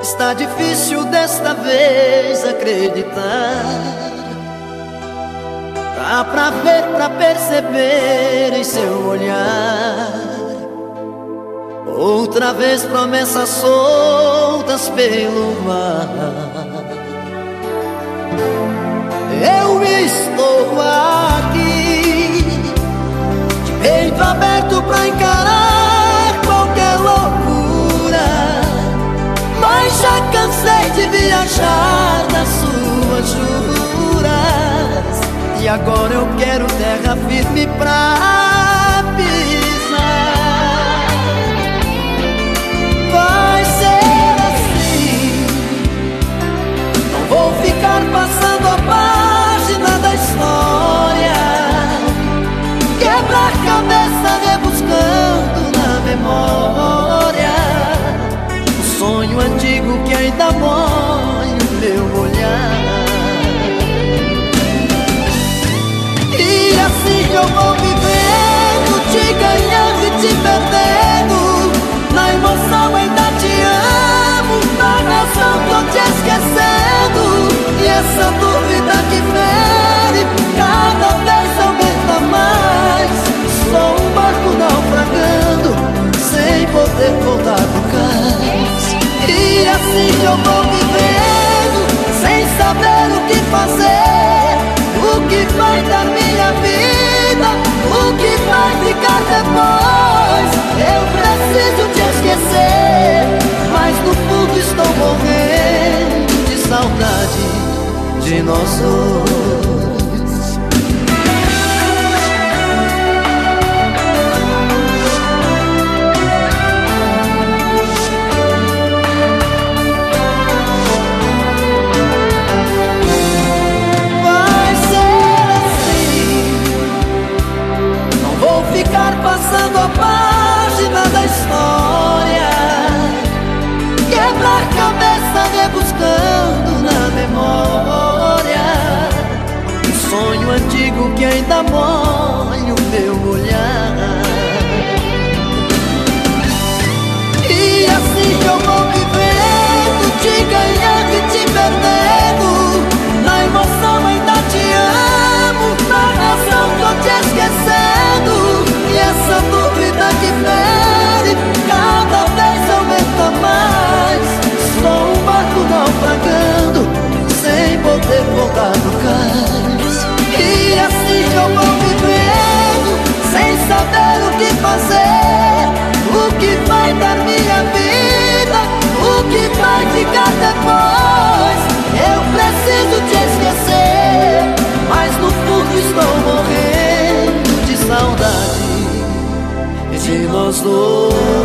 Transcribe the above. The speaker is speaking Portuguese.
Está difícil desta vez acreditar. Dá pra ver, pra perceber em seu olhar. Outra vez promessas soltas pelo mar. Agora eu quero terra firme pra pisar. Eu vou vivendo, te ganhando e te perdendo. Na emoção ainda te amo, na razão tô te esquecendo. E essa dúvida que fere, cada vez aumenta mais. Sou um barco naufragando, sem poder voltar pro cais. E assim eu vou vivendo, sem saber o que fazer. O que vai da minha vida? Depois? Eu preciso te esquecer, mas no fundo estou morrendo de saudade de nós antigo que ainda molha o meu olhar. Estou morrendo de saudade de nós dois.